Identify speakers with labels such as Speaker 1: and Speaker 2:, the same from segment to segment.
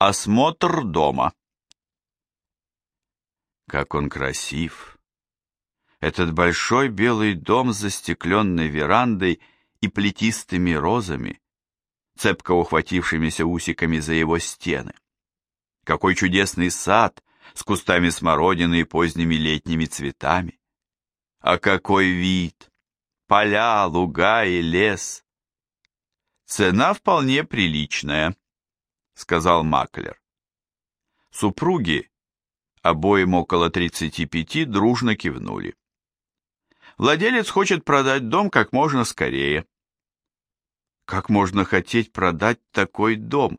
Speaker 1: Осмотр дома. Как он красив! Этот большой белый дом с застекленной верандой и плетистыми розами, цепко ухватившимися усиками за его стены. Какой чудесный сад с кустами смородины и поздними летними цветами. А какой вид! Поля, луга и лес. Цена вполне приличная сказал Маклер. Супруги, обоим около 35, дружно кивнули. Владелец хочет продать дом как можно скорее. Как можно хотеть продать такой дом?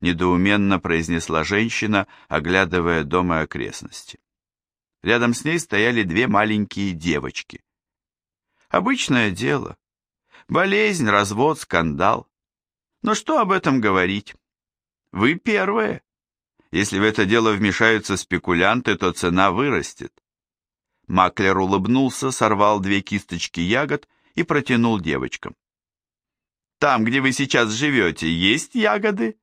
Speaker 1: недоуменно произнесла женщина, оглядывая дом и окрестности. Рядом с ней стояли две маленькие девочки. Обычное дело. Болезнь, развод, скандал. Но что об этом говорить? Вы первые. Если в это дело вмешаются спекулянты, то цена вырастет. Маклер улыбнулся, сорвал две кисточки ягод и протянул девочкам. «Там, где вы сейчас живете, есть ягоды?»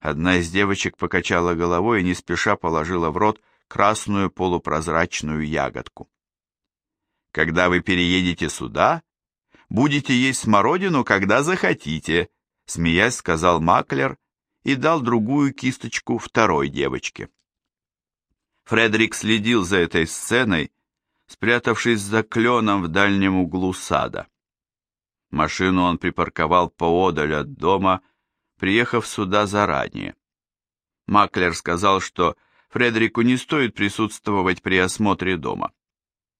Speaker 1: Одна из девочек покачала головой и не спеша положила в рот красную полупрозрачную ягодку. «Когда вы переедете сюда, будете есть смородину, когда захотите», смеясь сказал Маклер и дал другую кисточку второй девочке. Фредерик следил за этой сценой, спрятавшись за кленом в дальнем углу сада. Машину он припарковал поодаль от дома, приехав сюда заранее. Маклер сказал, что Фредерику не стоит присутствовать при осмотре дома.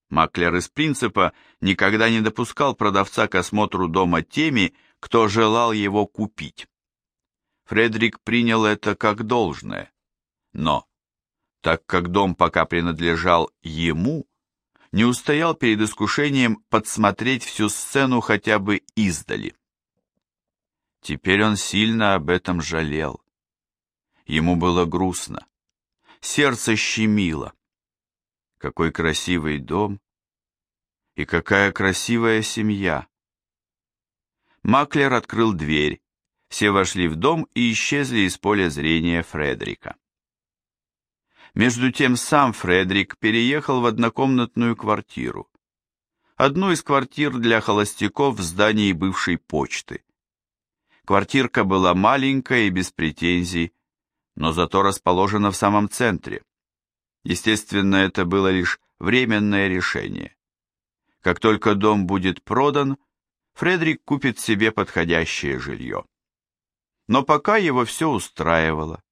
Speaker 1: Маклер из принципа никогда не допускал продавца к осмотру дома теми, кто желал его купить. Фредерик принял это как должное. Но, так как дом пока принадлежал ему, не устоял перед искушением подсмотреть всю сцену хотя бы издали. Теперь он сильно об этом жалел. Ему было грустно. Сердце щемило. Какой красивый дом и какая красивая семья. Маклер открыл дверь, все вошли в дом и исчезли из поля зрения Фредерика. Между тем сам Фредерик переехал в однокомнатную квартиру. Одну из квартир для холостяков в здании бывшей почты. Квартирка была маленькая и без претензий, но зато расположена в самом центре. Естественно, это было лишь временное решение. Как только дом будет продан, Фредерик купит себе подходящее жилье. Но пока его все устраивало.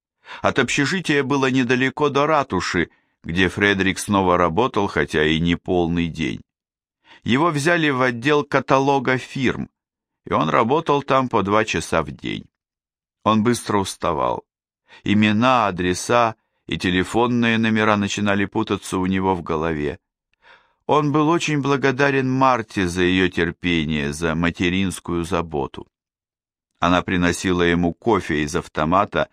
Speaker 1: От общежития было недалеко до ратуши, где Фредерик снова работал, хотя и не полный день. Его взяли в отдел каталога фирм, и он работал там по два часа в день. Он быстро уставал. Имена, адреса и телефонные номера начинали путаться у него в голове. Он был очень благодарен Марте за ее терпение, за материнскую заботу. Она приносила ему кофе из автомата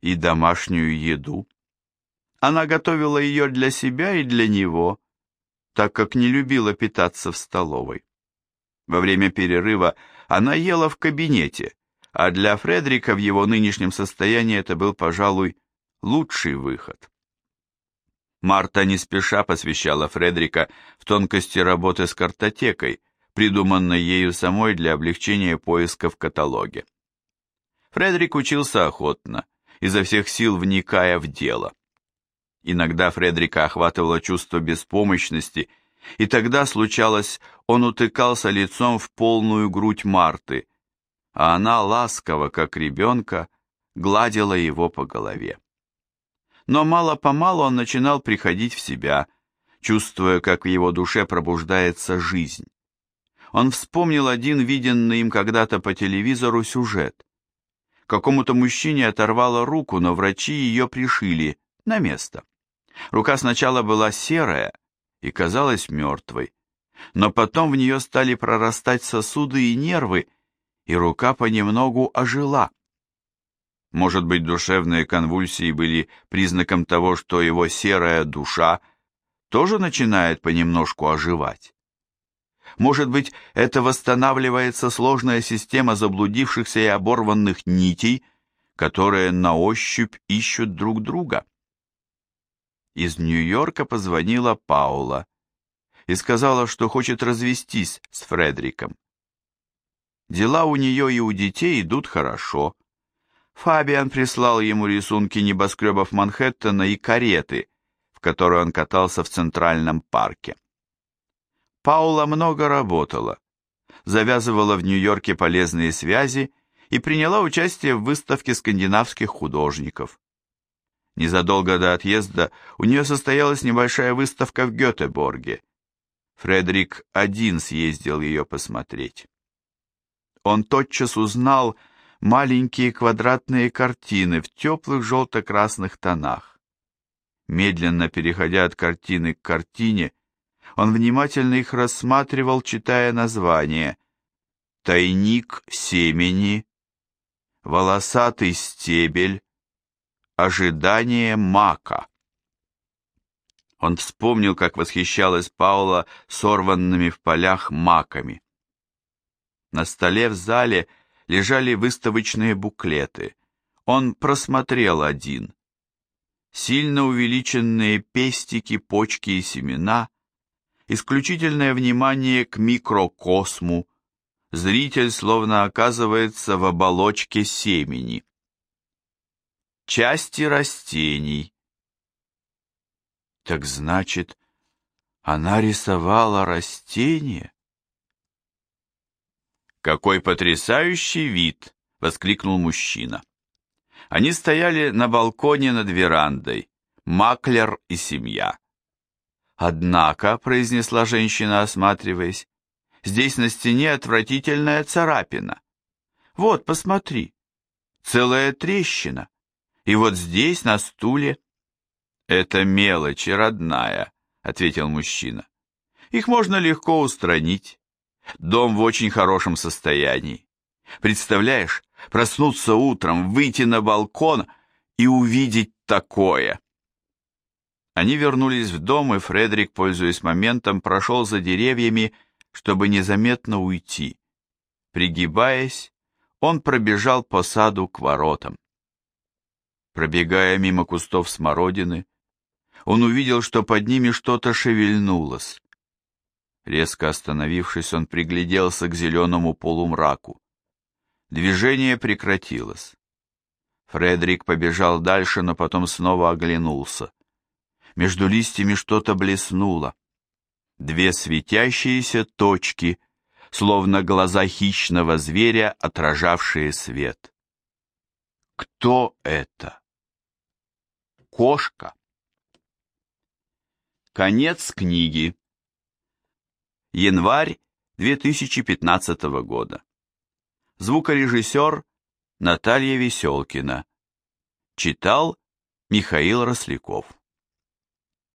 Speaker 1: и домашнюю еду. Она готовила ее для себя и для него, так как не любила питаться в столовой. Во время перерыва она ела в кабинете, а для Фредрика в его нынешнем состоянии это был, пожалуй, лучший выход. Марта не спеша посвящала Фредрика в тонкости работы с картотекой, придуманной ею самой для облегчения поиска в каталоге. Фредерик учился охотно, изо всех сил вникая в дело. Иногда Фредерика охватывало чувство беспомощности, и тогда случалось, он утыкался лицом в полную грудь Марты, а она ласково, как ребенка, гладила его по голове. Но мало-помалу он начинал приходить в себя, чувствуя, как в его душе пробуждается жизнь он вспомнил один виденный им когда-то по телевизору сюжет. Какому-то мужчине оторвало руку, но врачи ее пришили на место. Рука сначала была серая и казалась мертвой, но потом в нее стали прорастать сосуды и нервы, и рука понемногу ожила. Может быть, душевные конвульсии были признаком того, что его серая душа тоже начинает понемножку оживать. Может быть, это восстанавливается сложная система заблудившихся и оборванных нитей, которые на ощупь ищут друг друга. Из Нью-Йорка позвонила Паула и сказала, что хочет развестись с Фредриком. Дела у нее и у детей идут хорошо. Фабиан прислал ему рисунки небоскребов Манхэттена и кареты, в которой он катался в Центральном парке. Паула много работала, завязывала в Нью-Йорке полезные связи и приняла участие в выставке скандинавских художников. Незадолго до отъезда у нее состоялась небольшая выставка в Гетеборге. Фредерик один съездил ее посмотреть. Он тотчас узнал маленькие квадратные картины в теплых желто-красных тонах. Медленно переходя от картины к картине, он внимательно их рассматривал, читая название «Тайник семени», «Волосатый стебель», «Ожидание мака». Он вспомнил, как восхищалась Паула сорванными в полях маками. На столе в зале лежали выставочные буклеты. Он просмотрел один. Сильно увеличенные пестики, почки и семена, исключительное внимание к микрокосму, зритель словно оказывается в оболочке семени. Части растений. Так значит, она рисовала растение? Какой потрясающий вид, воскликнул мужчина. Они стояли на балконе над верандой, маклер и семья. Однако, произнесла женщина, осматриваясь, здесь на стене отвратительная царапина. Вот, посмотри, целая трещина. И вот здесь, на стуле... Это мелочи, родная, ответил мужчина. Их можно легко устранить. Дом в очень хорошем состоянии. Представляешь, проснуться утром, выйти на балкон и увидеть такое. Они вернулись в дом, и Фредерик, пользуясь моментом, прошел за деревьями, чтобы незаметно уйти. Пригибаясь, он пробежал по саду к воротам. Пробегая мимо кустов смородины, он увидел, что под ними что-то шевельнулось. Резко остановившись, он пригляделся к зеленому полумраку. Движение прекратилось. Фредерик побежал дальше, но потом снова оглянулся. Между листьями что-то блеснуло. Две светящиеся точки, словно глаза хищного зверя, отражавшие свет. Кто это? Кошка. Конец книги. Январь 2015 года. Звукорежиссер Наталья Веселкина. Читал Михаил Росляков.